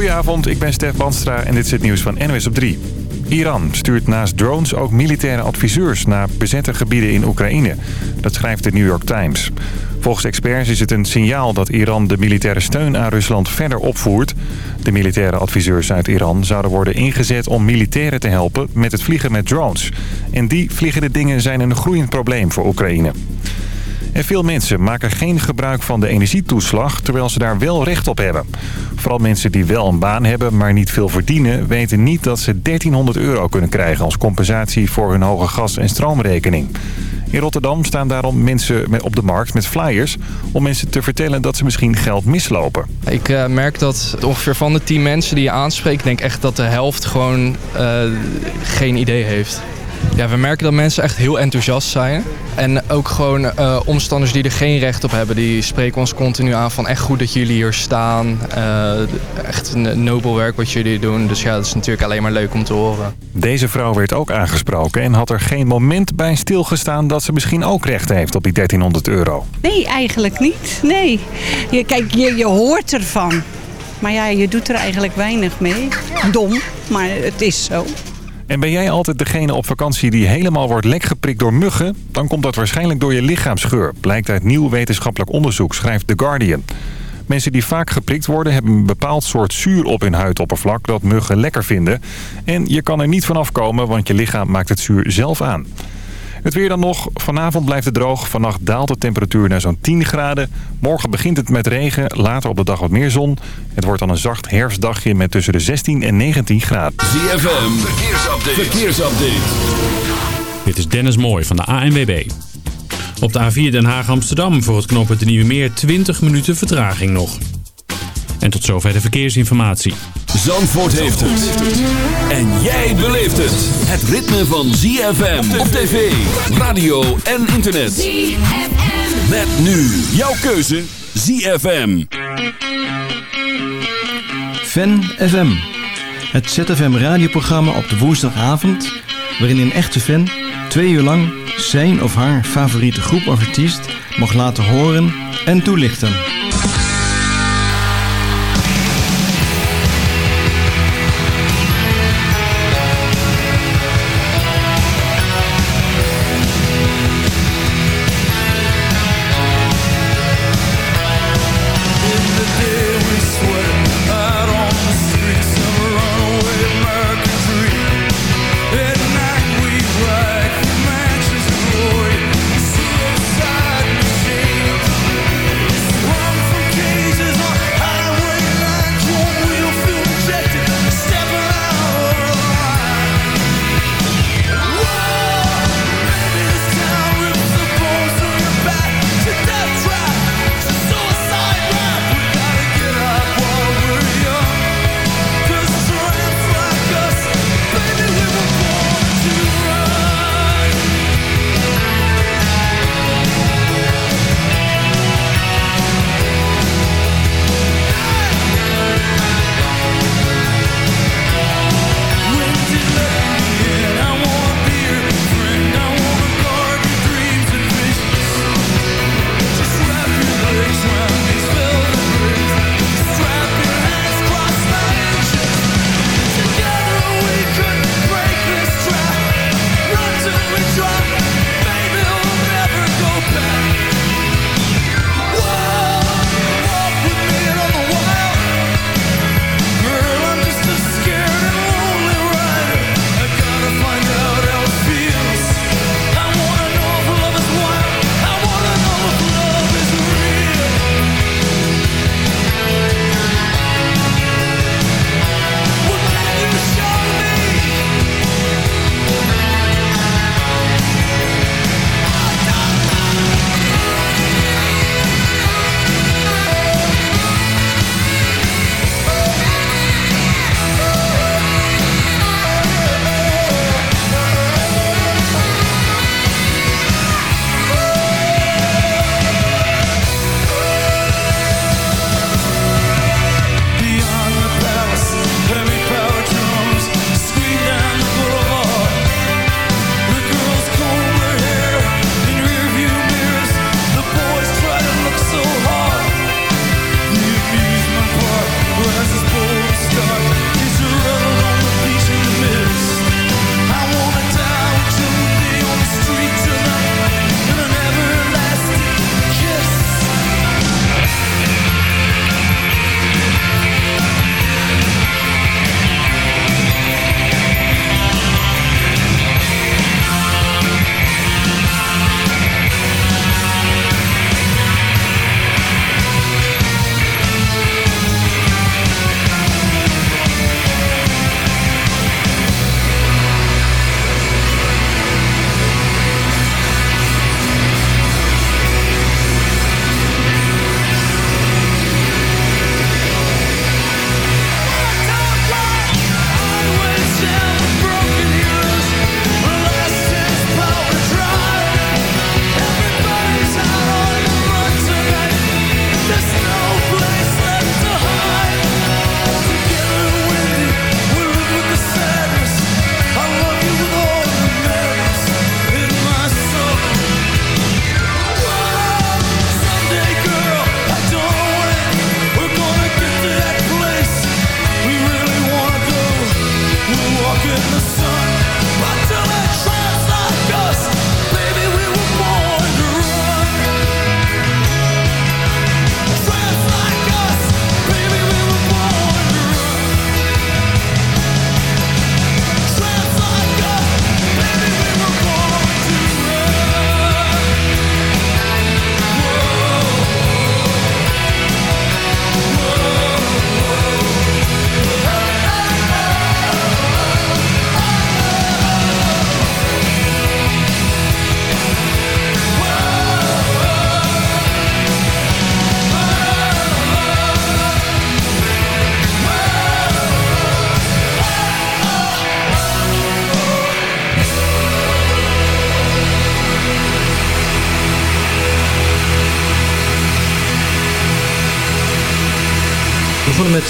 Goedenavond, ik ben Stef Banstra en dit is het nieuws van NWS op 3. Iran stuurt naast drones ook militaire adviseurs naar bezette gebieden in Oekraïne. Dat schrijft de New York Times. Volgens experts is het een signaal dat Iran de militaire steun aan Rusland verder opvoert. De militaire adviseurs uit Iran zouden worden ingezet om militairen te helpen met het vliegen met drones. En die vliegende dingen zijn een groeiend probleem voor Oekraïne. En veel mensen maken geen gebruik van de energietoeslag, terwijl ze daar wel recht op hebben. Vooral mensen die wel een baan hebben, maar niet veel verdienen... weten niet dat ze 1300 euro kunnen krijgen als compensatie voor hun hoge gas- en stroomrekening. In Rotterdam staan daarom mensen op de markt met flyers... om mensen te vertellen dat ze misschien geld mislopen. Ik uh, merk dat ongeveer van de 10 mensen die je aanspreekt... denk echt dat de helft gewoon uh, geen idee heeft. Ja, we merken dat mensen echt heel enthousiast zijn. En ook gewoon uh, omstanders die er geen recht op hebben, die spreken ons continu aan van echt goed dat jullie hier staan. Uh, echt een nobel werk wat jullie doen. Dus ja, dat is natuurlijk alleen maar leuk om te horen. Deze vrouw werd ook aangesproken en had er geen moment bij stilgestaan dat ze misschien ook recht heeft op die 1300 euro. Nee, eigenlijk niet. Nee. Je, kijk, je, je hoort ervan. Maar ja, je doet er eigenlijk weinig mee. Dom, maar het is zo. En ben jij altijd degene op vakantie die helemaal wordt lekgeprikt door muggen? Dan komt dat waarschijnlijk door je lichaamsgeur. Blijkt uit nieuw wetenschappelijk onderzoek, schrijft The Guardian. Mensen die vaak geprikt worden hebben een bepaald soort zuur op hun huidoppervlak dat muggen lekker vinden. En je kan er niet vanaf komen, want je lichaam maakt het zuur zelf aan. Het weer dan nog. Vanavond blijft het droog. Vannacht daalt de temperatuur naar zo'n 10 graden. Morgen begint het met regen. Later op de dag wat meer zon. Het wordt dan een zacht herfstdagje met tussen de 16 en 19 graden. ZFM. Verkeersupdate. Verkeersupdate. Dit is Dennis Mooij van de ANWB. Op de A4 Den Haag-Amsterdam voor het knooppunt de Nieuwe Meer 20 minuten vertraging nog. En tot zover de verkeersinformatie. Zandvoort heeft het. En jij beleeft het. Het ritme van ZFM op tv, radio en internet. ZFM. Met nu jouw keuze ZFM. Fan FM. Het ZFM radioprogramma op de woensdagavond... waarin een echte fan twee uur lang zijn of haar favoriete groep of artiest... mag laten horen en toelichten.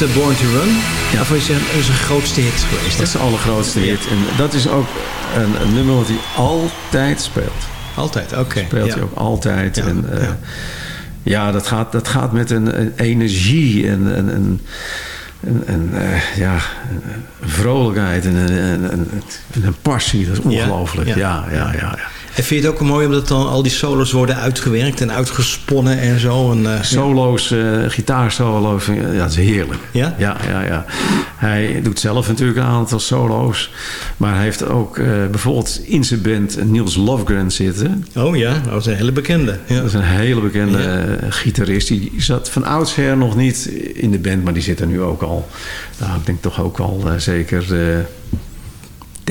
Born to Run. Is dat is een grootste hit geweest? Dat is de allergrootste hit. En dat is ook een, een nummer wat hij altijd speelt. Altijd, oké. Speelt ja. hij ook altijd. en, uh, ja. ja, dat, gaat, dat gaat met een, een energie en een, een, een, uh, ja, een vrolijkheid en een, een, een, een passie. Dat is ongelooflijk. Ja, ja, ja. ja, En vind je het ook mooi omdat dan al die solo's worden uitgewerkt en uitgesponnen en zo? En, uh, solo's, uh, gitaarsolo's, ja, dat is heerlijk. Ja? Ja, ja, ja. Hij doet zelf natuurlijk een aantal solo's. Maar hij heeft ook uh, bijvoorbeeld in zijn band Niels Lofgren zitten. Oh ja, dat is een hele bekende. Ja. Dat is een hele bekende ja. gitarist. Die zat van oudsher nog niet in de band, maar die zit er nu ook al. Nou, ik denk toch ook al zeker...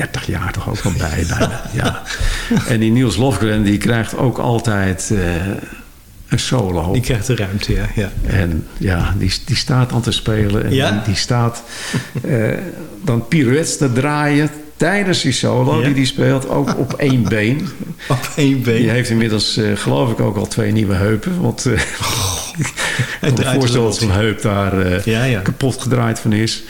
30 jaar toch ook wel bij. bijna, ja. En die Niels Lofgren die krijgt ook altijd uh, een solo. Die krijgt de ruimte, ja. ja. En ja, die, die staat aan te spelen. En ja? die, die staat uh, dan pirouettes te draaien tijdens die solo ja? die hij speelt. Ook op één been. op één been. Die heeft inmiddels uh, geloof ik ook al twee nieuwe heupen. Want uh, ik kan me voorstellen dat zijn heup daar ja, ja. kapot gedraaid van is.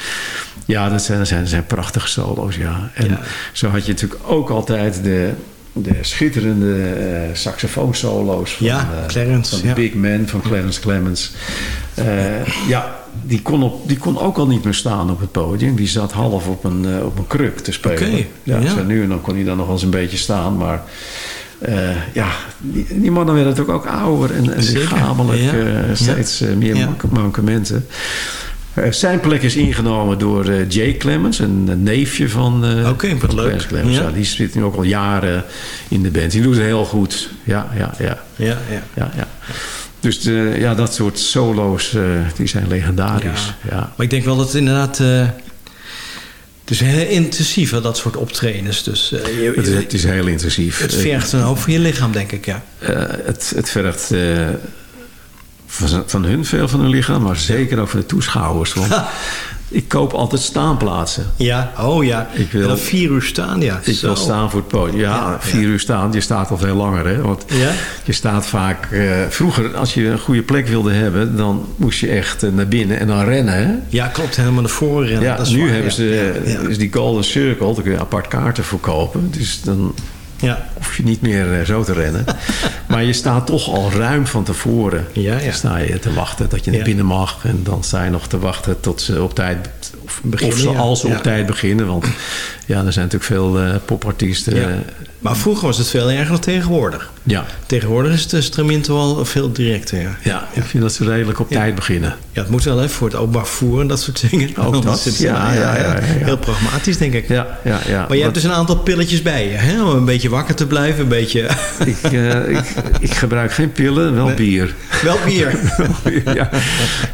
Ja, dat zijn, dat zijn, dat zijn prachtige solo's, ja. En ja. zo had je natuurlijk ook altijd de, de schitterende uh, saxofoonsolo's van, ja, Clarence, van ja. Big Man, van Clarence Clemens. Uh, ja, die kon, op, die kon ook al niet meer staan op het podium. Die zat half op een, op een kruk te spelen. Okay, ja, ja. Zo nu en dan kon hij dan nog wel eens een beetje staan, maar... Uh, ja, die, die mannen werden natuurlijk ook ouder en, en lichamelijk ja. uh, steeds ja. meer ja. mankementen. Uh, zijn plek is ingenomen door uh, Jay Clemens, een, een neefje van, uh, okay, leuk. Clemens. Ja. ja. die zit nu ook al jaren in de band. Die doet het heel goed. Ja, ja, ja. ja, ja. ja, ja. Dus de, ja, dat soort solo's, die zijn legendarisch. Ja. Maar ik denk wel dat het inderdaad... het is heel intensief, hè, dat soort optredens. Dus, je, het, is, het, is, heel intensief. Het vergt een hoop van je lichaam, denk ik, ja. het, het vergt van, van hun veel van hun lichaam, maar zeker ook van de toeschouwers. Want ik koop altijd staanplaatsen. Ja, oh ja. Ik wil en dan vier uur staan, ja. Ik Zo. wil staan voor het podium. Ja, ja vier ja. uur staan. Je staat al veel langer, hè. Want ja? je staat vaak... Uh, vroeger, als je een goede plek wilde hebben... dan moest je echt uh, naar binnen en dan rennen, hè. Ja, klopt. Helemaal naar voren rennen. Ja, dat is nu waar, hebben ze is die Golden Circle. Daar kun je apart kaarten voor kopen. Dus dan... Ja. hoef je niet meer uh, zo te rennen. maar je staat toch al ruim van tevoren. Ja, ja. sta je te wachten dat je naar binnen mag. En dan sta je nog te wachten tot ze op tijd... Of, beginnen, of ze, als ze op tijd beginnen. Want ja, er zijn natuurlijk veel uh, popartiesten. Maar vroeger was het veel erger dan tegenwoordig. Ja. Tegenwoordig is het stramento al veel directer. Ja. ja, ik vind dat ze redelijk op tijd beginnen. Ja, het moet wel even voor het openbaar vervoer en dat soort dingen. Ook dat, het, ja, ja, ja, Heel pragmatisch, denk ik. Ja, ja, ja. Maar je hebt dus een aantal pilletjes bij je, hè? Om een beetje wakker te blijven, een beetje... ik, uh, ik, ik, gebruik geen pillen, wel nee. bier. Wel bier? ja.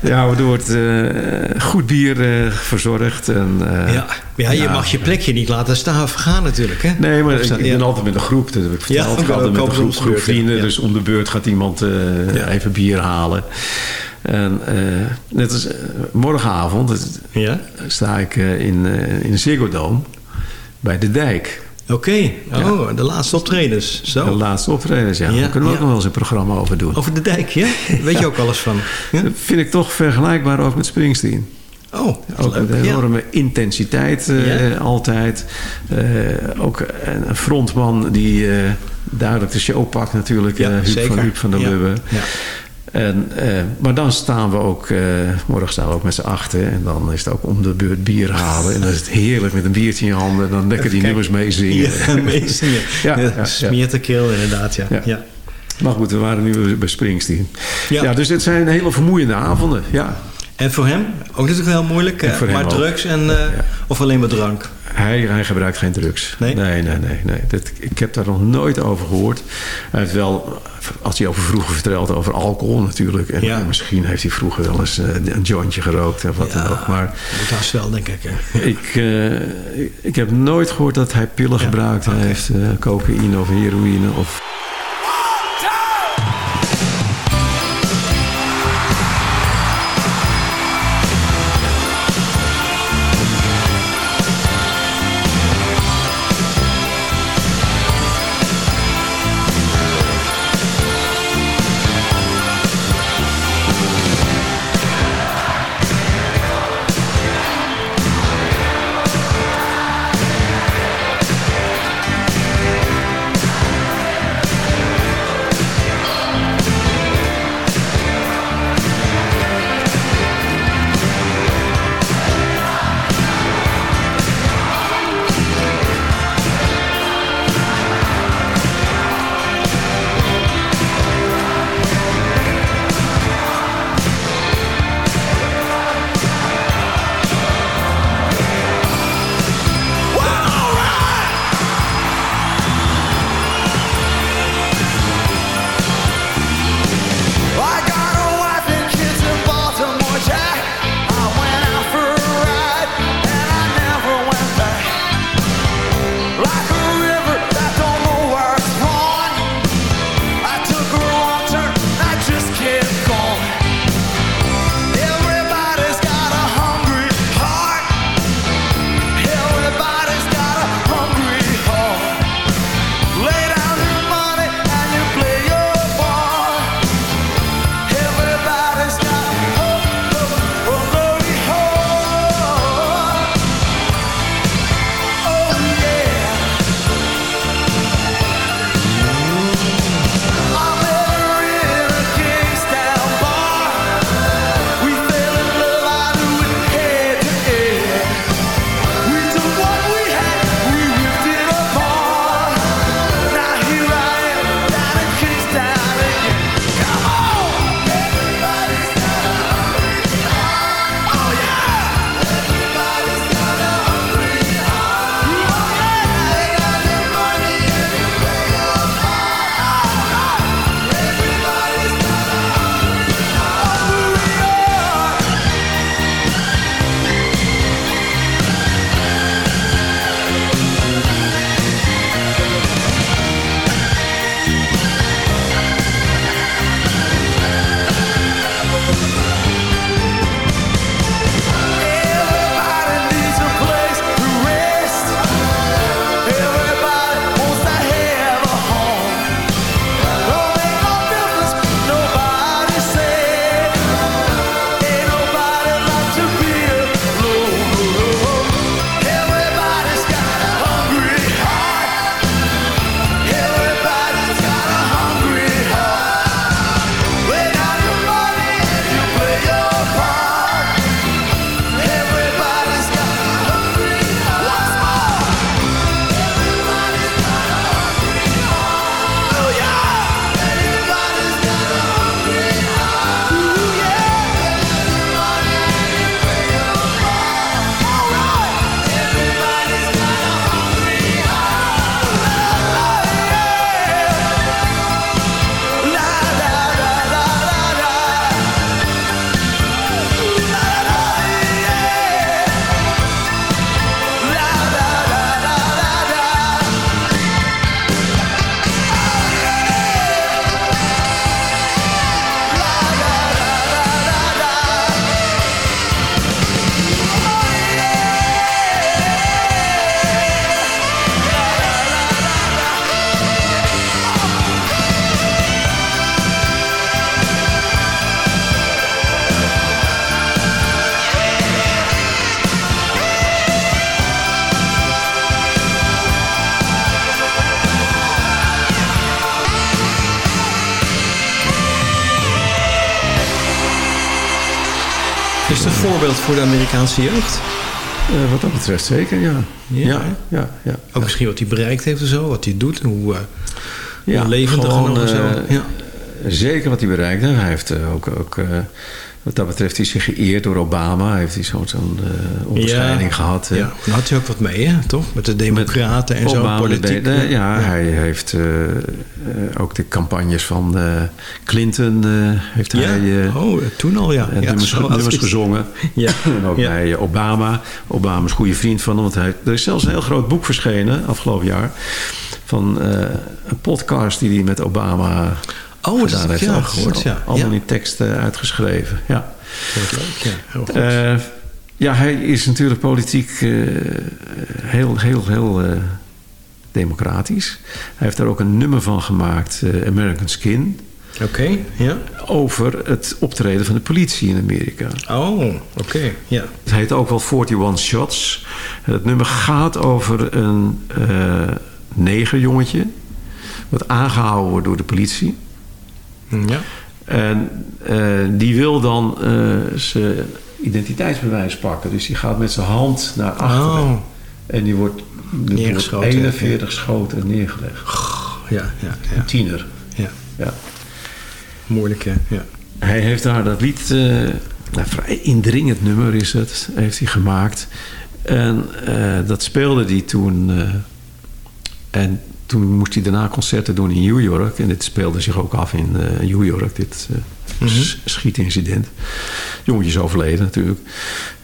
ja, er wordt uh, goed bier verzorgd. En, ja. Ja, je mag je plekje niet laten staan vergaan natuurlijk. Hè? Nee, maar ik, ik ben altijd met een groep. Dat heb ik verteld. Ik altijd met een groep, groep vrienden. Dus om de beurt gaat iemand uh, even bier halen. En uh, net als uh, morgenavond ja? sta ik in, in de Ziggo Dome bij de dijk. Oké, okay. oh, de laatste optredens. Zo. De laatste optredens, ja. ja Daar kunnen we ook nog wel eens een programma over doen. Over de dijk, ja? Weet je ook eens van? Dat vind ik toch vergelijkbaar ook met Springsteen. Oh, ook leuk. een enorme ja. intensiteit uh, ja. altijd. Uh, ook een frontman die uh, duidelijk de show pakt natuurlijk. Ja, Huub zeker. van Huub van der. Lubbe. Ja. En, maar dan staan we ook, morgen staan we ook met z'n achten. En dan is het ook om de beurt bier halen. En dan is het heerlijk met een biertje in je handen. En dan lekker die nummers meezingen. Ja, meezingen. ja, Smeert de keel inderdaad, ja. ja. Maar goed, we waren nu bij Springsteen. Ja. ja, dus het zijn hele vermoeiende avonden. Ja. En voor hem ook natuurlijk heel moeilijk. Uh, maar drugs en, uh, ja. of alleen maar drank? Hij, hij gebruikt geen drugs. Nee? Nee, nee, nee. nee. Dat, ik heb daar nog nooit over gehoord. Hij heeft wel, als hij over vroeger vertelt, over alcohol natuurlijk. En ja. misschien heeft hij vroeger wel eens uh, een jointje gerookt of wat ja, dan ook. Maar dat is wel, denk ik. Hè. Ik, ik, ik, heb nooit gehoord dat hij pillen gebruikt okay. heeft. cocaïne of heroïne of... voorbeeld voor de Amerikaanse jeugd? Eh, wat dat betreft zeker, ja. Ja, Ja, ja, ja. Ook misschien wat hij bereikt heeft en zo, wat hij doet, hoe uh, Ja, levendig gewoon, en zo. eh, Ja. Zeker wat hij bereikte. Hij heeft ook, ook eh, wat dat betreft is hij geëerd door Obama. Heeft hij zo'n zo'n eh, onderscheiding gehad. eh. Ja, daar had hij ook wat mee, hè, toch? Met de democraten en zo, politiek. eh, ja, hij heeft eh, eh, ook de campagnes van Clinton heeft Ja? hij oh, toen al, ja. nummers, nummers gezongen. Ja. en ook bij Obama. Obama is goede vriend van hem. Want hij, er is zelfs een heel groot boek verschenen afgelopen jaar. Van een podcast die hij met Obama Oh, dat gedaan heb ik ja, gehoord, ja. Allemaal in tekst eh, uitgeschreven. Ja. Wat leuk, ja. Heel goed. Eh, ja, hij is natuurlijk politiek eh, heel, heel, heel eh, democratisch. Hij heeft daar ook een nummer van gemaakt, American Skin. Oké, ja. Over het optreden van de politie in Amerika. Oh, oké, ja. Het heet ook wel 41 Shots. En het nummer gaat over een eh negerjongetje... wat aangehouden wordt door de politie. Ja. En eh, die wil dan eh, zijn identiteitsbewijs pakken. Dus die gaat met zijn hand naar achteren. Oh, En die wordt, die wordt Neergeschoten, 41 schoten neergelegd. ja, ja, ja. Een tiener. ja. Ja. Moeilijk, hè. Ja. Hij heeft daar dat lied, nou, vrij indringend nummer is het, heeft hij gemaakt. En dat speelde hij toen. en toen moest hij daarna concerten doen in New York. En dit speelde zich ook af in eh, New York, dit eh, Mhm. schietincident. Jongetje is overleden natuurlijk.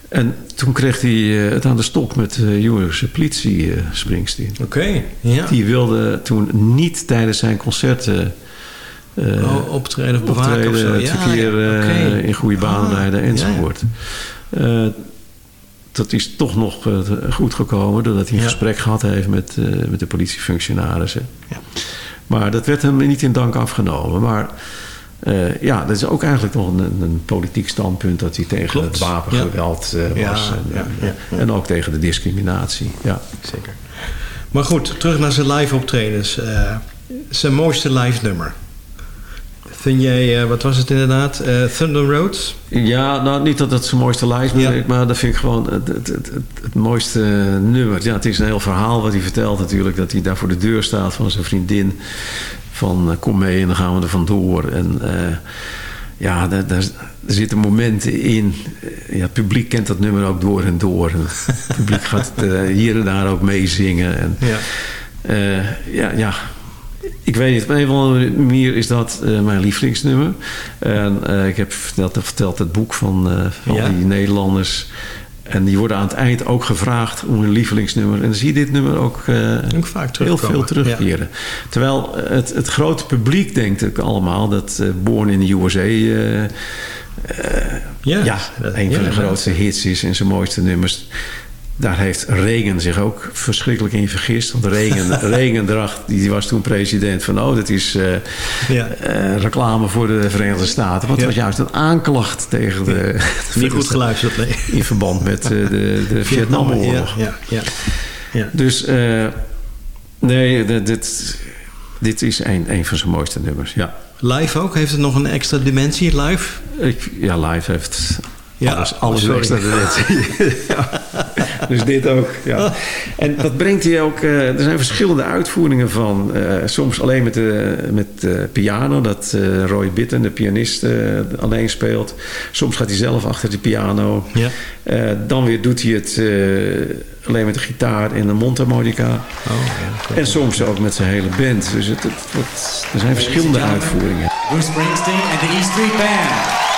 En toen kreeg hij eh, het aan de stok met de Yorkse politie, Springsteen. Oké, ja. Die wilde toen niet tijdens zijn concerten... oh, optreden of bewaken of zo. optreden, het Ja, verkeer ja, in goede banen Ah, rijden ja, enzovoort. Dat is toch nog eh, goed gekomen doordat hij een Ja. gesprek gehad heeft met, eh, met de politiefunctionarissen. Ja. Maar dat werd hem niet in dank afgenomen. Maar eh, ja, dat is ook eigenlijk nog een, een politiek standpunt dat hij tegen Klopt. het wapengeweld Ja, was. En, ja, ja, ja. en ook tegen de discriminatie. Ja. Zeker. Maar goed, terug naar zijn live optredens. Zijn mooiste live nummer. Vind jij, eh, wat was het inderdaad? Eh, Thunder Road? Ja, nou niet dat het zijn mooiste lijst Ja. is, maar dat vind ik gewoon het, het, het, mooiste nummer. Ja, het is een heel verhaal wat hij vertelt natuurlijk. Dat hij daar voor de deur staat van zijn vriendin. Van eh, kom mee en dan gaan we er vandoor. En ja, daar, daar, zitten momenten in. Ja, het publiek kent dat nummer ook door en door. En het publiek gaat hier en daar ook meezingen. En, Ja. ja, ja. Ik weet niet, op een of andere manier is dat eh, mijn lievelingsnummer. En eh, ik heb verteld, verteld het boek van, eh, van Ja. die Nederlanders. En die worden aan het eind ook gevraagd om hun lievelingsnummer. En dan zie je dit nummer ook, Ook vaak heel veel terugkeren. Terwijl het, het grote publiek denkt ook allemaal dat Born in the USA... Ja, ja, dat- een van de grootste hits is en zijn mooiste nummers. Daar heeft Reagan zich ook verschrikkelijk in vergist. Want Reagan, Reagan dacht, die was toen president van... oh, dat is eh, Ja. eh, reclame voor de Verenigde Staten. Want het Ja. was juist een aanklacht tegen de... Niet goed geluisterd, nee. In verband met eh, de, de Vietnamoorlog. Ja, ja, ja. ja. Dus nee, dit, dit, dit is een, een van zijn mooiste nummers, ja. Live ook? Heeft het nog een extra dimensie live? Ik, ja, live heeft Ja, alles, alles sorry. extra dimensie. ja. Dus dit ook, ja. En dat brengt hij ook... eh, er zijn verschillende uitvoeringen van. eh, soms alleen met de met de piano, dat eh, Roy Bitten, de pianist, eh, alleen speelt. Soms gaat hij zelf achter de piano. Ja. Eh, dan weer doet hij het eh, alleen met de gitaar en een mondharmonica. Oh, ja. En soms ook met zijn hele band. Dus het, er zijn verschillende uitvoeringen. Bruce Springsteen and the E Street Band.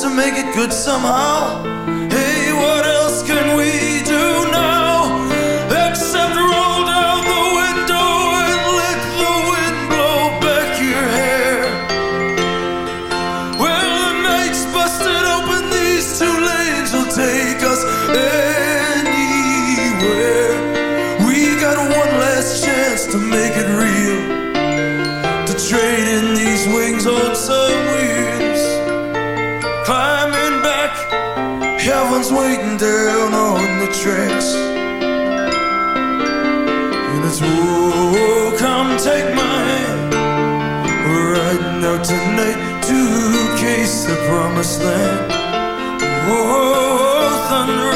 To make it good somehow. Tonight to case the promised land. Whoa, thunder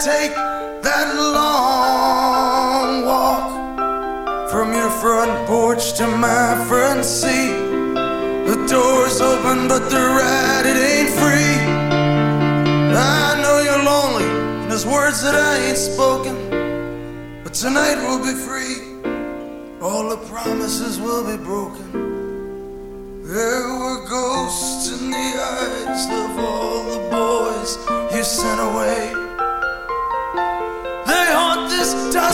take that long walk from your front porch to my front seat. The door's open, but the ride it ain't free. I know you're lonely, and there's words that I ain't spoken, but tonight we'll be free. All the promises will be broken. There were ghosts in the eyes of all the boys you sent away.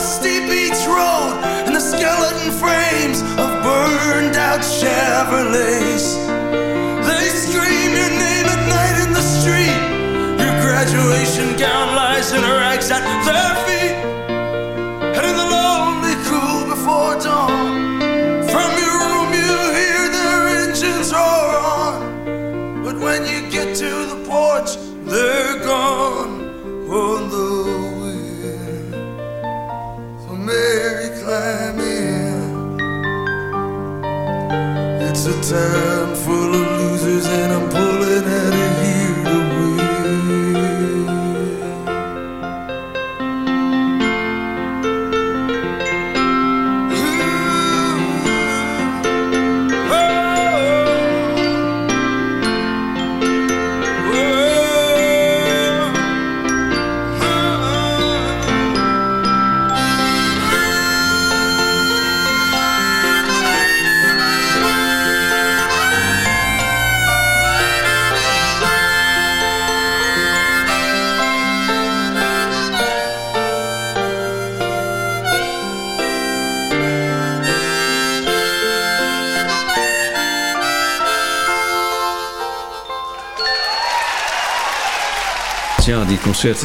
Dusty beach road and the skeleton frames of burned out Chevrolets. They scream your name at night in the street. Your graduation gown lies in rags at their feet.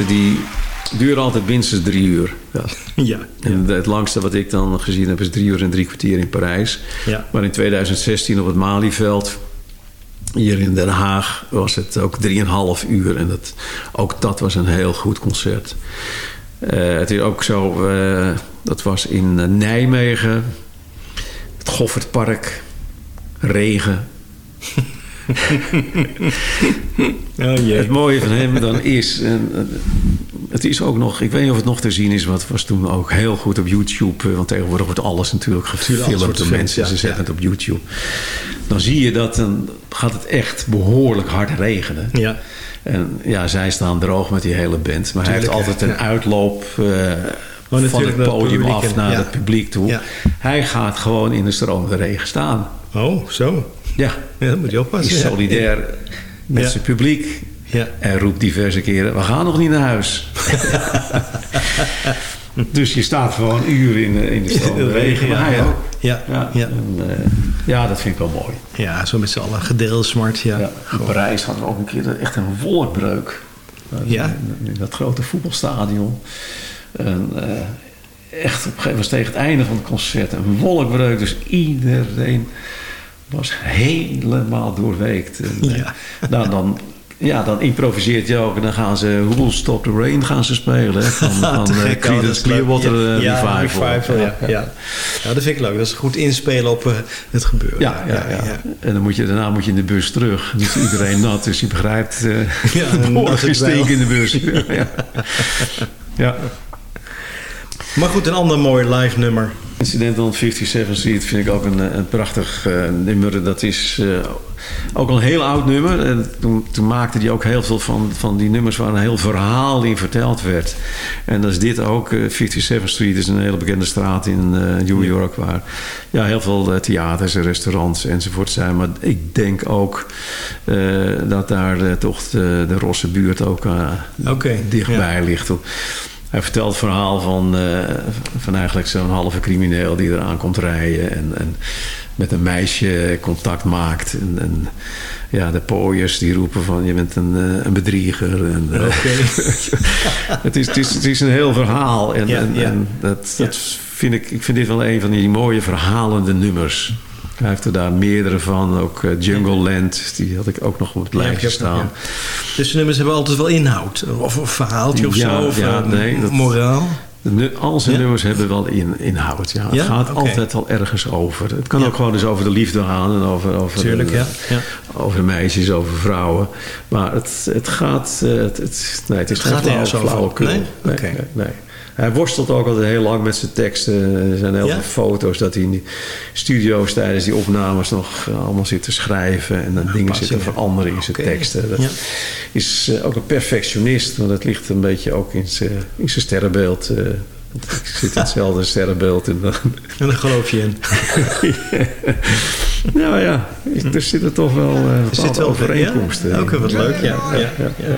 Die duren altijd minstens drie uur. Ja. Ja. En het langste wat ik dan gezien heb is drie uur en drie kwartier in Parijs. Ja. Maar in 2016 op het Malieveld, hier in Den Haag, was het ook drieënhalf uur. En dat, ook dat was een heel goed concert. Eh, het is ook zo, eh, Dat was in eh, Nijmegen. Het Goffertpark. Regen. Oh jee. Het mooie van hem dan is... eh, het is ook nog... Ik weet niet of het nog te zien is... maar het was toen ook heel goed op YouTube. eh, Want tegenwoordig wordt alles natuurlijk gefilmd door mensen. ja, Ze zetten ja. het op YouTube. Dan zie je dat... Dan gaat het echt behoorlijk hard regenen. Ja. En ja, zij staan droog met die hele band. Maar hij heeft altijd een ja. uitloop eh, van het podium publiek af naar ja. het publiek toe. Ja. Hij gaat gewoon in de stromende regen staan. Oh, zo. Ja, Ja, dat moet je oppassen. is ja. solidair met Ja. zijn publiek. Ja. En roept diverse keren, we gaan nog niet naar huis. dus je staat gewoon uren in de, in de stromende regen. Ja. Ja, Ja, ja. en, eh, ja, dat vind ik wel mooi. Ja, zo met z'n allen gedeeld smart, ja. Ja, in Parijs hadden we ook een keer echt een wolkbreuk. Ja? In, in dat grote voetbalstadion. En, eh, echt op een gegeven moment tegen het einde van het concert een wolkbreuk. Dus iedereen was helemaal doorweekt. En, Ja. nou, dan, ja, dan improviseert je ook. En dan gaan ze Who Will Stop the Rain gaan ze spelen. Van, van Te eh, gek, oh, Creedence leuk. Clearwater ja, eh, ja, Revival. ja, ja. ja, dat vind ik leuk. Dat is goed inspelen op eh, het gebeuren. Ja, ja, ja, En dan moet je, daarna moet je in de bus terug. Is iedereen nat, dus je begrijpt. eh Ja, steek in de bus. ja. Ja. Maar goed, een ander mooi live nummer. Incident on 57 Street vind ik ook een, een prachtig eh, nummer. Dat is eh, ook al een heel oud nummer. En toen, toen maakte hij ook heel veel van, van die nummers waar een heel verhaal in verteld werd. En dat is dit ook. eh, 57 Street is een hele bekende straat in eh, New York. Waar ja, heel veel eh, theaters en restaurants enzovoort zijn. Maar ik denk ook eh, dat daar eh, toch de, de Rosse buurt ook eh, dichtbij ligt. Hij vertelt het verhaal van, eh, van eigenlijk zo'n halve crimineel die eraan komt rijden en, en met een meisje contact maakt. En, en ja, de pooiers die roepen van je bent een, eh, een bedrieger. En, eh, het, is, het, is, het is een heel verhaal. En, Ja, en, ja. en dat, dat vind ik, ik vind dit wel een van die mooie verhalende nummers. Hij heeft er daar meerdere van. Ook eh, Jungle Land, die had ik ook nog op het lijstje nog, staan. ja. Dus de nummers hebben altijd wel inhoud. Of een verhaaltje of Ja, zo. Of ja, eh, nee, dat- moraal. Al zijn nummers hebben wel in, inhoud. Ja. Het gaat altijd wel ergens over. Het kan ook gewoon eens over de liefde gaan. En over, over, Tuurlijk, de- ja. ja. over meisjes, over vrouwen. Maar het, het gaat... eh, Het, het, nee, het is Het geen gaat flauw, over. Nee? Nee, nee, nee. Hij worstelt ook altijd heel lang met zijn teksten. Er zijn heel Ja? veel foto's dat hij in die studio's tijdens die opnames nog eh, allemaal zit te schrijven. En dan dingen zitten veranderen in zijn teksten. Dat is eh, ook een perfectionist. Want dat ligt een beetje ook in zijn, in zijn sterrenbeeld. eh. ik zit in hetzelfde sterrenbeeld. En dan, En daar geloof je in. nou ja, er zitten toch wel eh Er zit wel overeenkomsten. Ja? Oké, wat leuk. Ja, ja, ja,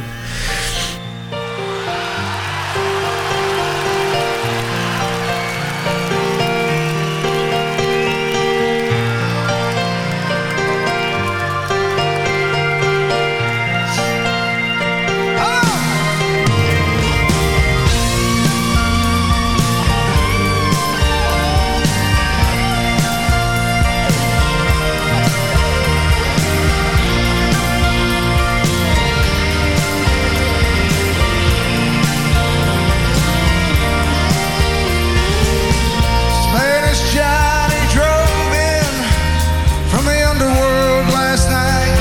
from the underworld last night.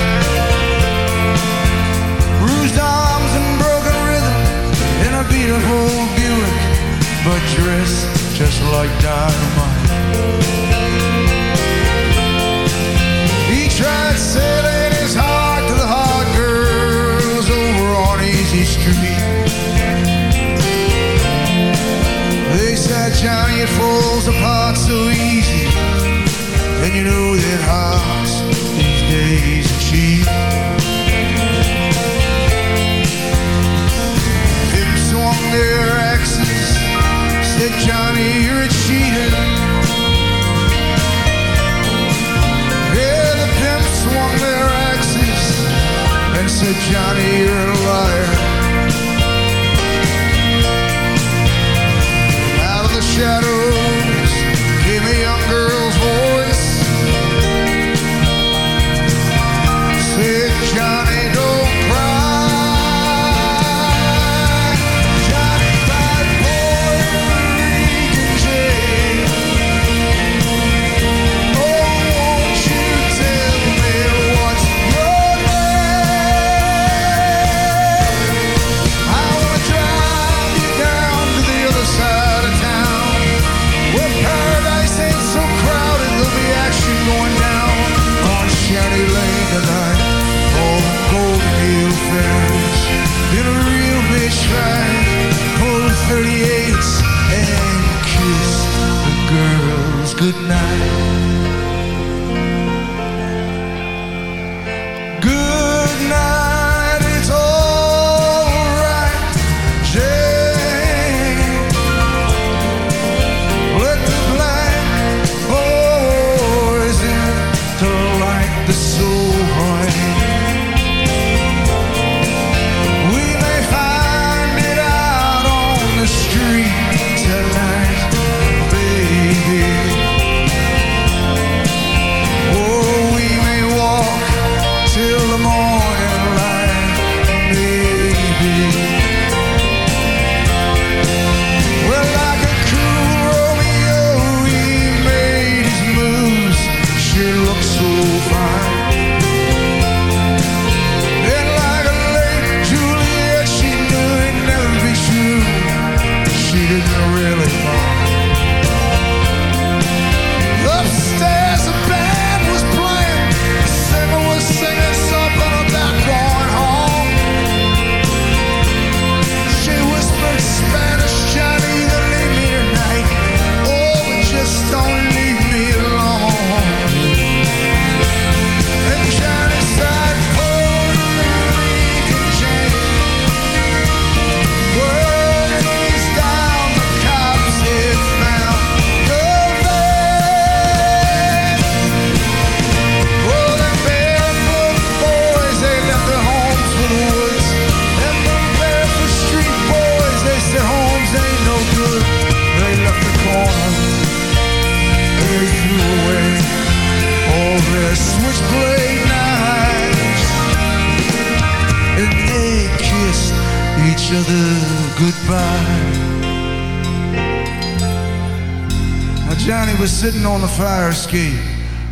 Bruised arms and broken rhythm in a Buick, but dressed just like dynamite. He tried selling his heart to the hot girls over on Easy Street. They said, falls apart so easy. You know that hearts these days are cheap. Their axes, said, Johnny, you're a cheater. Yeah, the pimps swung their axes and said, Johnny, you're a liar. Out of the shadows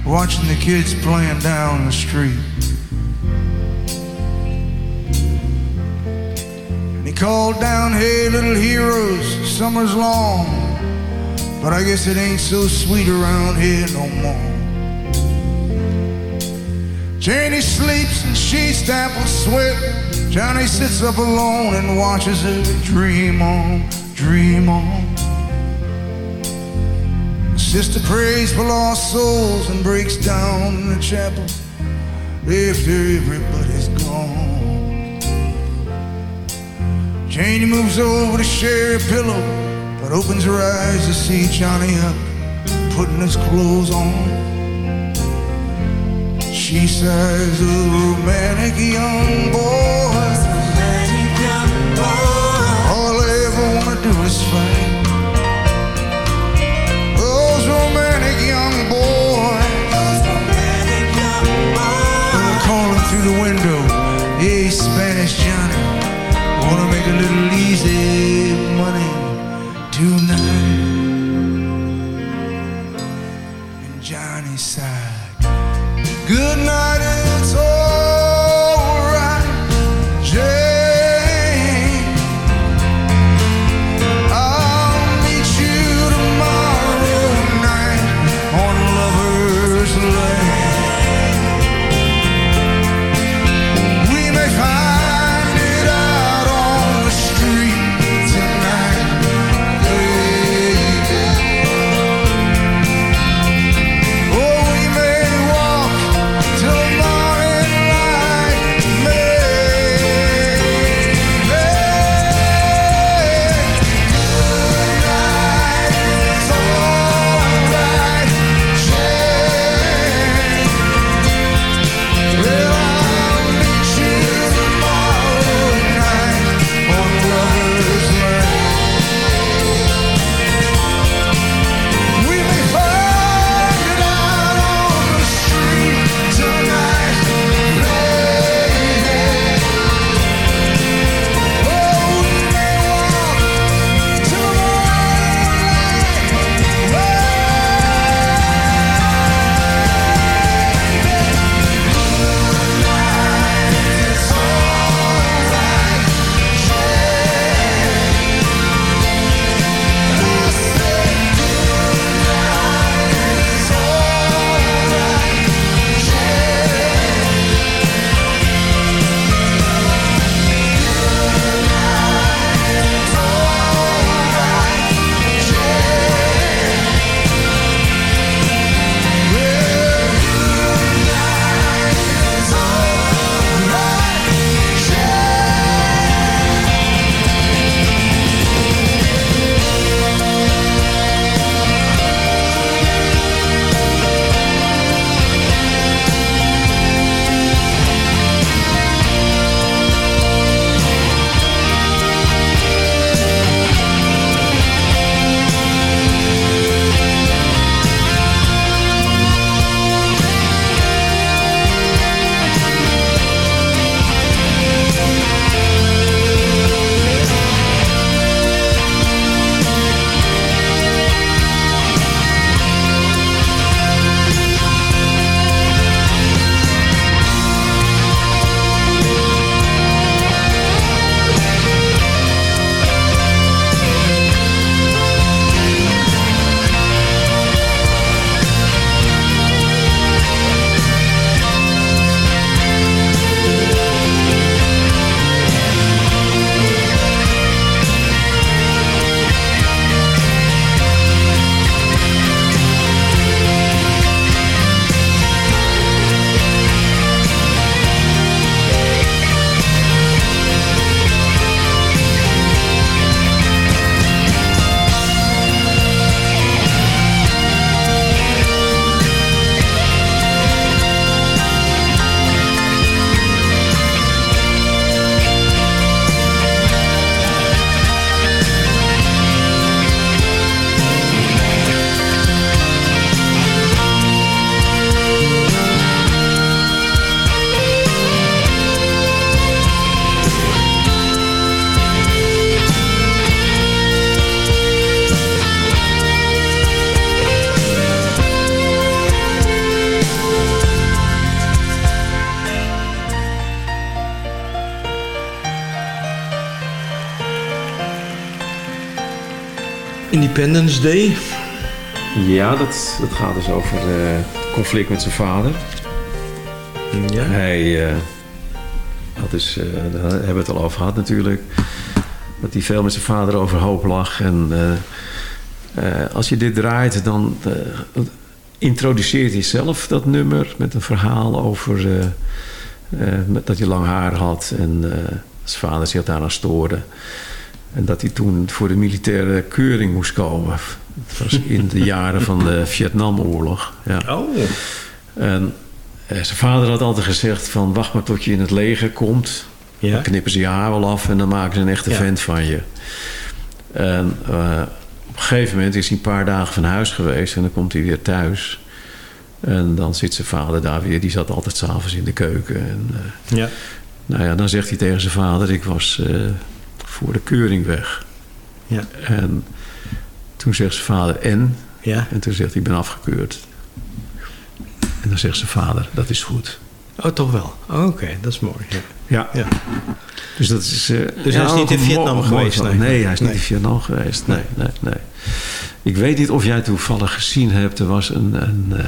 watching the kids playing down the street. And he called down, hey little heroes, summer's long, but I guess it ain't so sweet around here no more. Janie sleeps and she stamples sweat. Johnny sits up alone and watches her dream on, dream on. Sister prays for lost souls and breaks down in the chapel after everybody's gone. Janie moves over to share a pillow, but opens her eyes to see Johnny up, putting his clothes on. She says, a romantic young boy. All I ever wanna do is fight. Calling through the window. Hey, Spanish Johnny, wanna make a little easy money tonight. And Johnny sighed. Good night, Independence Day. Ja, dat, dat gaat dus over eh, het conflict met zijn vader. Ja. Hij eh, had dus, eh, daar hebben we het al over gehad natuurlijk, dat hij veel met zijn vader overhoop lag. En als je dit draait, dan introduceert hij zelf dat nummer met een verhaal over met, dat hij lang haar had en zijn vader zich daaraan stoorde. En dat hij toen voor de militaire keuring moest komen. Het was in de jaren van de Vietnamoorlog. Ja. Oh. En eh, zijn vader had altijd gezegd van... wacht maar tot je in het leger komt. Ja. Dan knippen ze je haar wel af en dan maken ze een echte Ja. vent van je. En eh, op een gegeven moment is hij een paar dagen van huis geweest... en dan komt hij weer thuis. En dan zit zijn vader daar weer. Die zat altijd s'avonds in de keuken. En, eh, Ja. nou ja, dan zegt hij tegen zijn vader... ik was voor de keuring weg. Ja. En toen zegt zijn vader en... Ja. En toen zegt hij, ik ben afgekeurd. En dan zegt zijn vader, dat is goed. Oh, toch wel. Oh, Oké, dat is mooi. Ja. Ja. Ja. Dus dat is... eh, Dus hij is niet in Vietnam geweest, nee. Nee, hij is niet in Vietnam geweest. Nee, nee, nee. Ik weet niet of jij toevallig gezien hebt. Er was een, een eh,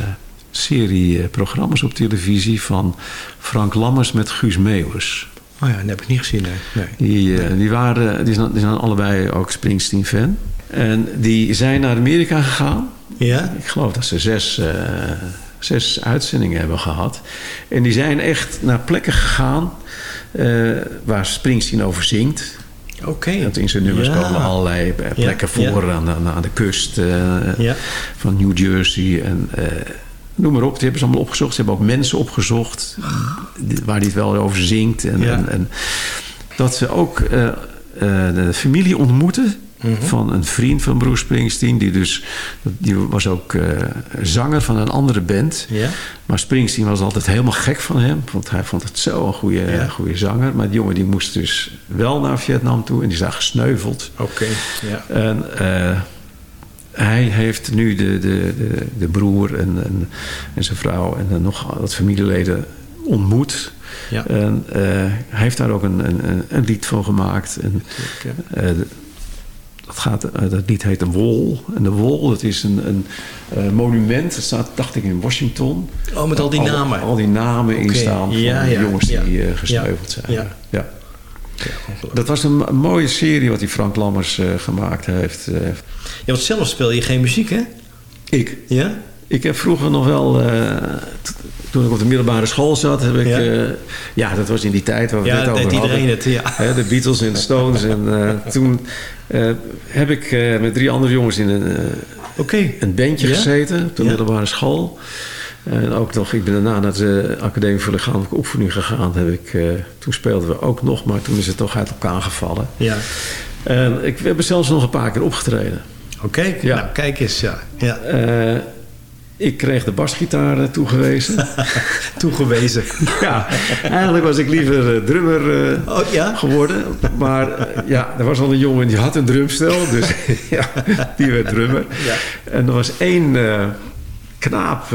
serie eh, programma's op televisie van Frank Lammers met Guus Meeuwis. Oh ja, dat heb ik niet gezien. Nee. nee. Die, eh, die, waren, die, zijn, die zijn allebei ook Springsteen-fan. En die zijn naar Amerika gegaan. Ja? Ik geloof dat ze zes, eh, zes uitzendingen hebben gehad. En die zijn echt naar plekken gegaan eh, waar Springsteen over zingt. Oké. Want in zijn nummers Ja. komen allerlei plekken Ja, voor ja. Aan, de kust van New Jersey. En, noem maar op, die hebben ze allemaal opgezocht. Ze hebben ook mensen opgezocht waar hij het wel over zingt. En, Ja. en, en dat ze ook eh, eh, de familie ontmoeten Mhm. van een vriend van Bruce Springsteen. Die, dus, die was ook eh, zanger van een andere band. Ja. Maar Springsteen was altijd helemaal gek van hem. Want hij vond het zo een goede, goede zanger. Maar die jongen die moest dus wel naar Vietnam toe. En die is daar gesneuveld. Oké. Ja. En hij heeft nu de, de, de, de broer en, en, en zijn vrouw en dan nog wat familieleden ontmoet. Ja. En eh, hij heeft daar ook een, een, een- lied van gemaakt. En, eh, dat, gaat, eh, dat lied heet een wol. En de wol, dat is een, een monument. Dat staat, dacht ik, in Washington. Oh, met al die namen. Al die namen in staan van ja, ja, jongens die gesneuveld Ja, zijn. ja. Ja. Dat was een, mooie serie wat die Frank Lammers eh, gemaakt heeft. eh. Ja, want zelf speel je geen muziek, hè? ik? Ja? Ik heb vroeger nog wel, eh, toen ik op de middelbare school zat, heb ik, Ja. ja, ja dat was in die tijd waar we Ja, het over deed iedereen hadden. het, ja. Hè, de Beatles en de Stones. En toen heb ik met drie andere jongens in een, Oké. een bandje Ja? gezeten op de Ja. middelbare school. En ook nog, ik ben daarna naar de Academie voor Lichamelijke Oefening gegaan. Heb ik, eh, toen speelden we ook nog, maar toen is het toch uit elkaar gevallen. Ja. En ik, we hebben zelfs nog een paar keer opgetreden. Oké. Ja. Nou, kijk eens, ja. ja. Eh, ik kreeg de basgitaar eh, toegewezen. Toegewezen. ja, eigenlijk was ik liever drummer Oh, ja? geworden. Maar ja, er was al een jongen die had een drumstel. Dus ja, die werd drummer. Ja. En er was één knaap...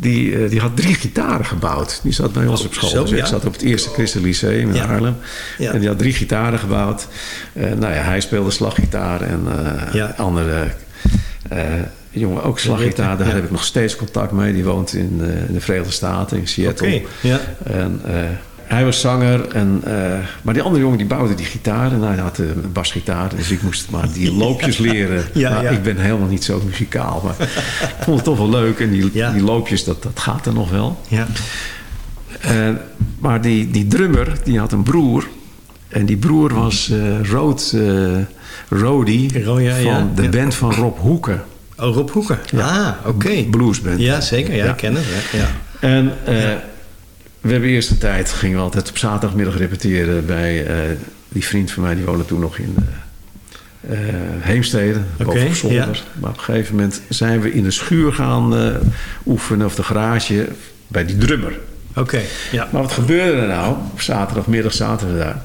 die, eh, die had drie gitaren gebouwd. Die zat bij ons Oh, op school. zo, dus ik zat op het eerste Christen Lyceum in Ja. Haarlem. Ja. En die had drie gitaren gebouwd. Eh, nou ja, hij speelde slaggitaar en eh andere jongen ook slaggitaar. Daar heb ik nog steeds contact mee. Die woont in, in de Verenigde Staten, in Seattle. Ja. En, hij was zanger. En, eh, maar die andere jongen die bouwde die gitaar. En hij had een basgitaar. Dus ik moest maar die loopjes leren. Ja, Nou, ja. Ik ben helemaal niet zo muzikaal. Maar ik vond het toch wel leuk. En die, Ja. die loopjes, dat, dat gaat er nog wel. Ja. Eh, maar die, die drummer, die had een broer. En die broer was eh Road, eh Rody Ro- ja, van ja, de ja. band van Rob Hoeken. Oh, Rob Hoeken. Ah, oké. Bluesband. Ja, zeker. Ja, Ja. ik ken het. Ja. ja. En eh, we hebben eerst een tijd, gingen we altijd op zaterdagmiddag repeteren bij eh, die vriend van mij, die woonde toen nog in eh, Heemstede, Oké, boven zolder. Maar op een gegeven moment zijn we in de schuur gaan oefenen, of de garage, bij die drummer. Oké. Ja. Maar wat gebeurde er nou? Op zaterdagmiddag zaten we daar.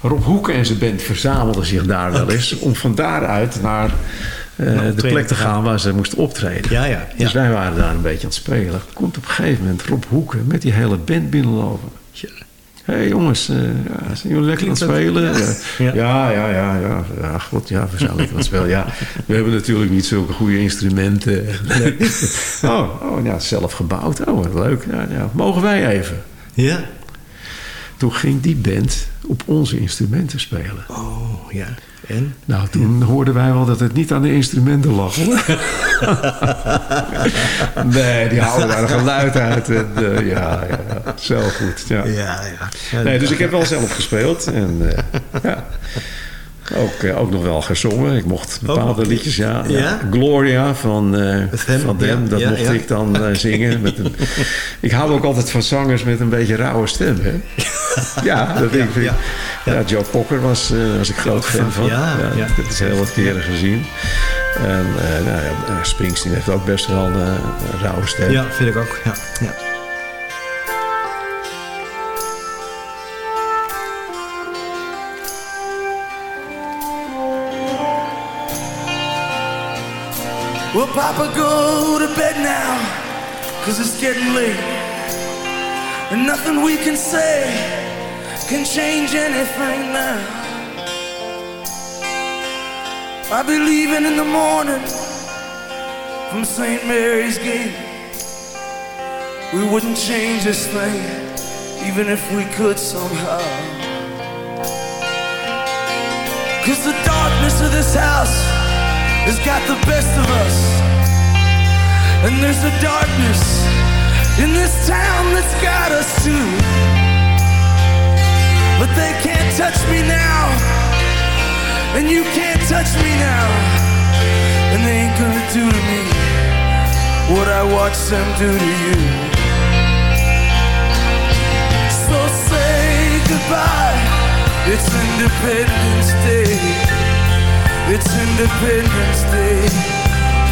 Rob Hoeken en zijn band verzamelden zich daar wel eens... om van daaruit naar de optreden plek te gaan. waar ze moesten optreden. Ja, ja. Dus wij waren daar een beetje aan het spelen. Komt op een gegeven moment Rob Hoeken met die hele band binnenlopen. Ja. Hé hey jongens, eh, ja, zijn jullie lekker aan het spelen? Ja, ja, ja, ja, ja, ja, god, ja, we zijn lekker aan het spelen. Ja, we hebben natuurlijk niet zulke goede instrumenten. oh, oh, ja, zelf gebouwd. Oh, wat leuk. Ja, ja. Mogen wij even? Ja. Toen ging die band op onze instrumenten spelen. Oh, ja. En? Nou, toen hoorden wij wel dat het niet aan de instrumenten lag. nee, die houden daar een geluid uit. En, eh, ja, ja, ja, zo goed. Ja. Ja, ja. Nee, dus ik heb wel zelf gespeeld. En eh, ja. Ook, eh, ook nog wel gezongen. Ik mocht bepaalde liedjes, ja. Ja? Gloria van, eh hem, van Dem, ja, dat ja, mocht ik dan eh, zingen. Met een, ik hou ook altijd van zangers met een beetje rauwe stem. Hè? Ja, dat denk ik. ja, Ja, Joe Cocker was, eh, was ik groot fan van. Ja. Dat is heel wat keren gezien. En eh, nou ja, eh, Springsteen heeft ook best wel een eh, rauwe stem. Ja, vind ik ook. Ja. Well, Papa, go to bed now, cause it's getting late. And nothing we can say can change anything now. I'll be leaving in the morning from St. Mary's Gate. We wouldn't change this thing, even if we could somehow. Cause the darkness of this house has got the best of us. And there's a darkness in this town that's got us too. But they can't touch me now, and you can't touch me now. And they ain't gonna do to me what I watched them do to you. So say goodbye, it's Independence Day. It's Independence Day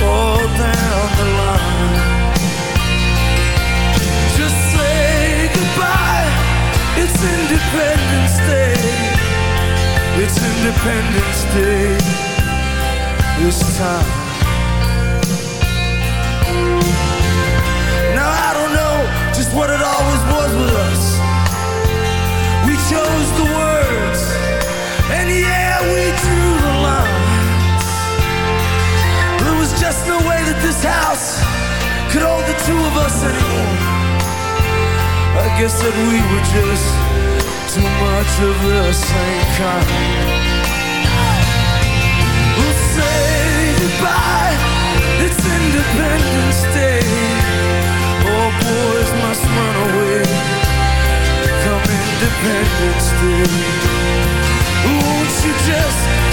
all down the line. Just say goodbye. It's Independence Day. It's Independence Day this time. Now I don't know just what it always was with us. We chose the words, no way that this house could hold the two of us anymore. I guess that we were just too much of the same kind. We'll say goodbye. It's Independence Day. All boys must run away. Come Independence Day. Won't you just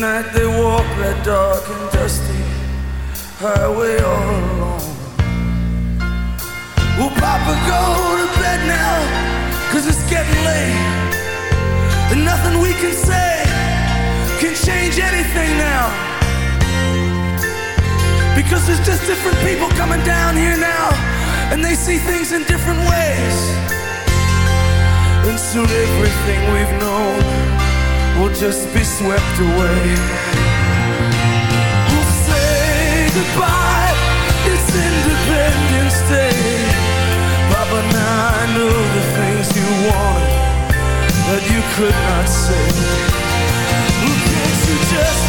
night they walk that dark and dusty highway all alone. Well, Papa, go to bed now, cause it's getting late. And nothing we can say can change anything now. Because there's just different people coming down here now, and they see things in different ways. And soon everything we've known will just be swept away. We'll say goodbye, it's Independence Day. Papa, now I know the things you wanted that you could not say. Can't you just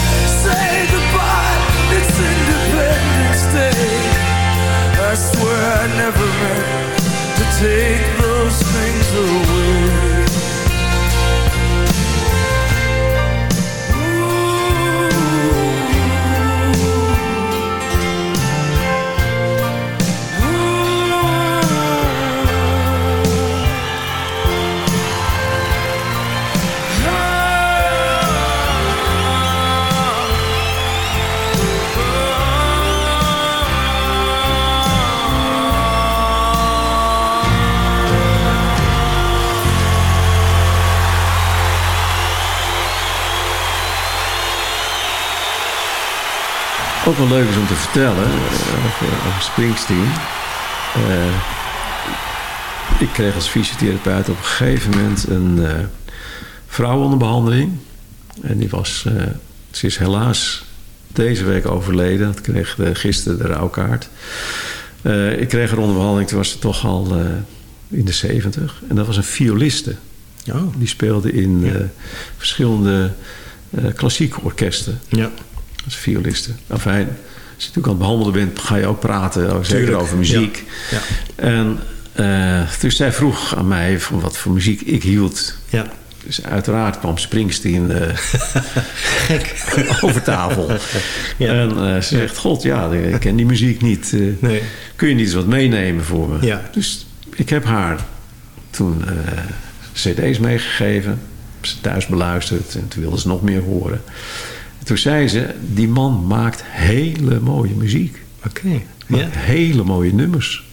say goodbye? It's Independence Day. I swear I never meant to take those things away. Ook wel leuk is om te vertellen eh, over, over Springsteen. Eh, ik kreeg als fysiotherapeut op een gegeven moment een eh, vrouw onder behandeling. En die was, ze is helaas deze week overleden. Dat kreeg de, gisteren de rouwkaart. Ik kreeg haar onder behandeling, toen was ze toch al in de zeventig. En dat was een violiste. Oh. Die speelde in verschillende klassieke orkesten. Ja. Als violiste. Enfin, als je natuurlijk aan het behandelen bent, ga je ook praten, ook zeker over muziek. Ja. En eh, dus zij vroeg aan mij van wat voor muziek ik hield. Ja. Dus uiteraard kwam Springsteen eh, over tafel. Ja. En eh, ze zegt, god ja, ik ken die muziek niet. Eh, Nee. Kun je niet eens wat meenemen voor me? Ja. Dus ik heb haar toen eh, cd's meegegeven. Ze thuis beluisterd en toen wilde ze nog meer horen. En toen zei ze, die man maakt hele mooie muziek. Oké. Maakt Ja. hele mooie nummers.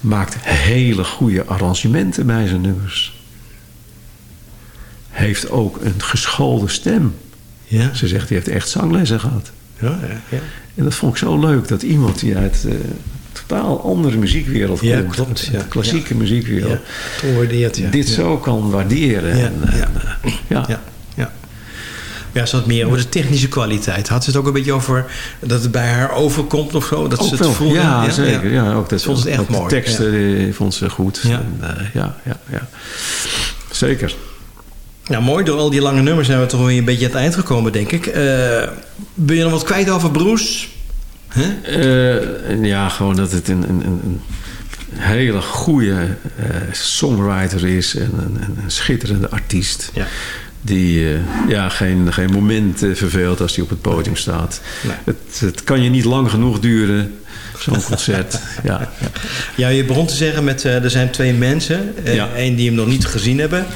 Maakt hele goede arrangementen bij zijn nummers. Heeft ook een geschoolde stem. Ja. Ze zegt, hij heeft echt zanglessen gehad. Ja, ja, ja. En dat vond ik zo leuk, dat iemand die uit een totaal andere muziekwereld Ja, komt. klopt, uit ja. de klassieke Ja. muziekwereld. Ja, ja. Dit Ja. zo kan waarderen. Ja, En, ja. Eh, ja. Ze had meer over de technische kwaliteit. Had ze het ook een beetje over dat het bij haar overkomt of zo? Dat Ook ze het wel. voelde? Ja, zeker. Ja. ook dat, Ze vond het echt mooi. De teksten die vond ze goed. Ja. En, eh, ja, ja, ja. Zeker. Nou, mooi. Door al die lange nummers zijn we toch weer een beetje aan het eind gekomen, denk ik. Eh, ben je nog wat kwijt over Bruce? Eh, ja, gewoon dat het een, een, een, hele goede eh, songwriter is en een, een, een schitterende artiest. Ja. Die eh, ja, geen, geen moment eh, verveelt als hij op het podium staat. Nee. Het, het kan je niet lang genoeg duren, zo'n concert. ja, ja. Ja, je begon te zeggen met eh, er zijn twee mensen. Ja. Eén die hem nog niet gezien hebben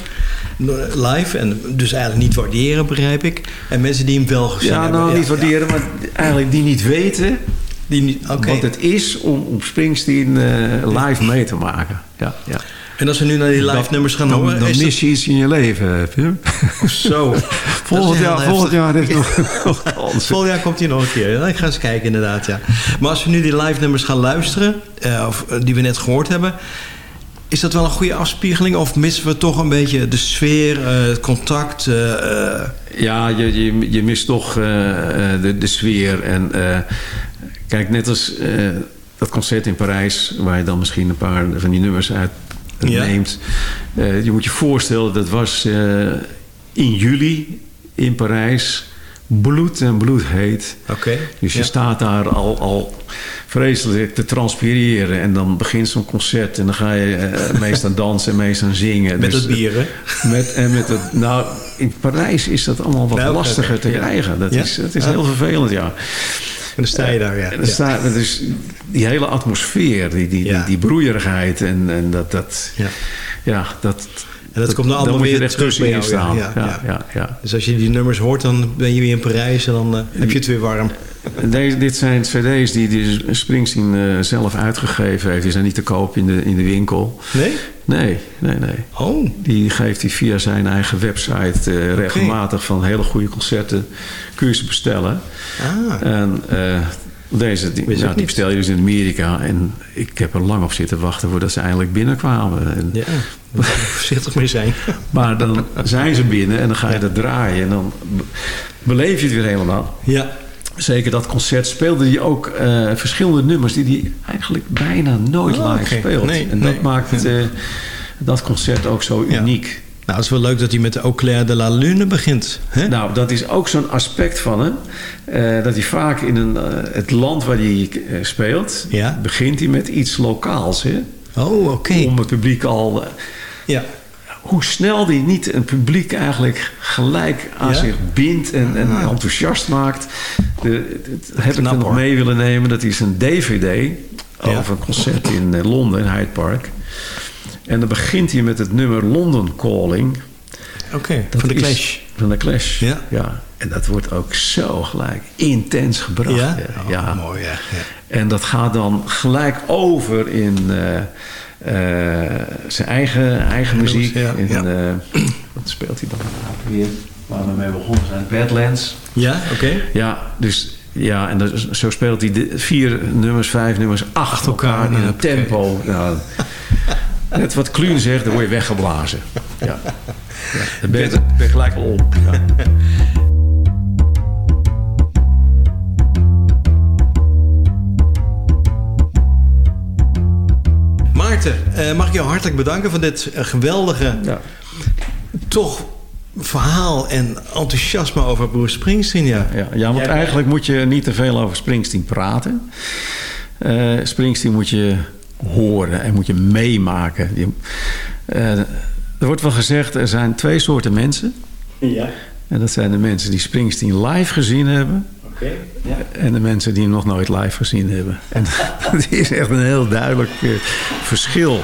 live. En dus eigenlijk niet waarderen, begrijp ik. En mensen die hem wel gezien ja hebben. nou niet waarderen, maar eigenlijk die niet weten Die niet, wat het is om, om Springsteen live mee te maken. Ja, ja. En als we nu naar die live nummers gaan dan, horen... dan is mis je iets in je leven, je? dat zo. Volgend jaar, volgend jaar heeft nog, nog kans. Volgend jaar komt hij nog een keer. Ja, ik ga eens kijken inderdaad, ja. Maar als we nu die live nummers gaan luisteren... eh, of eh, die we net gehoord hebben... is dat wel een goede afspiegeling? Of missen we toch een beetje de sfeer, eh, het contact? eh, eh, Ja, je, je, je mist toch eh, eh, de, de sfeer. En eh, kijk, net als eh, dat concert in Parijs... waar je dan misschien een paar van die nummers uit Ja. neemt. Eh, je moet je voorstellen, dat was eh, in juli in Parijs... bloed en bloed heet. Oké. Dus je Ja. staat daar al, al vreselijk te transpireren. En dan begint zo'n concert. En dan ga je eh, meest aan dansen en meest aan zingen. Met Dus, het bier, hè? Met, en met het, nou, in Parijs is dat allemaal wat Nou, lastiger te krijgen. Dat Ja? is, dat is heel vervelend, ja. En dan sta je daar, ja. En dan staat, die hele atmosfeer, die, die, die, die broeierigheid. En, en dat, dat, Ja. ja, dat, En dat komt dan allemaal weer er echt terug bij jou, staan. ja. Ja, Ja, ja, ja. Dus als je die nummers hoort, dan ben je weer in Parijs... en dan eh, heb je het weer warm. Deze, dit zijn cd's die, die Springsteen eh, zelf uitgegeven heeft. Die zijn niet te koop in de, in de winkel. Nee? Nee, nee, nee. Oh, Die geeft hij via zijn eigen website eh, regelmatig van hele goede concerten. Ze bestellen. ah. En eh, deze, die, nou, die bestel je dus in Amerika. En ik heb er lang op zitten wachten voordat ze eindelijk binnenkwamen. En, Ja, voorzichtig mee zijn. Maar dan zijn ze binnen en dan ga je dat draaien. En dan be- beleef je het weer helemaal. Ja, Zeker dat concert speelde hij ook eh, verschillende nummers... die hij eigenlijk bijna nooit Oh, live oké. speelt. Nee, en nee. dat maakt eh, dat concert ook zo Ja. uniek. nou, het is wel leuk dat hij met de Au clair de la Lune begint. Hè? Nou, dat is ook zo'n aspect van hem. eh, dat hij vaak in een, het land waar hij speelt... Ja. begint hij met iets lokaals. Hè? Oh, oké. Om het publiek al... Ja. Hoe snel die niet een publiek eigenlijk gelijk aan Ja? zich bindt en, en Ah. enthousiast maakt. De, dat heb ik Knap, er nog mee willen nemen. Dat is een DVD Ja. over een concert in eh, Londen, in Hyde Park. En dan begint hij met het nummer London Calling. Oké, van de Clash. Van de Clash, Ja. ja. En dat wordt ook zo gelijk intens gebracht. Ja? hè. Oh, ja. mooi, ja. En dat gaat dan gelijk over in eh, eh, zijn eigen, eigen muziek. Ja, in, ja. eh, wat speelt hij dan weer? Waar we mee begonnen zijn. Badlands. Ja, oké. Ja, dus Ja, en dat, zo speelt hij de, vier nummers, vijf nummers achter elkaar in een tempo. Ja, net wat Kluun zegt, dan word je weggeblazen. Ja. Ja, dan ben je, ben je gelijk al op. Ja. Eh, mag ik jou hartelijk bedanken voor dit eh, geweldige, toch verhaal en enthousiasme over Bruce Springsteen. Ja, ja, ja want eigenlijk moet je niet te veel over Springsteen praten. Eh, Springsteen moet je horen en moet je meemaken. Je, eh, er wordt wel gezegd, er zijn twee soorten mensen. Ja. En dat zijn de mensen die Springsteen live gezien hebben. En de mensen die hem nog nooit live gezien hebben. En dat is echt een heel duidelijk eh, verschil.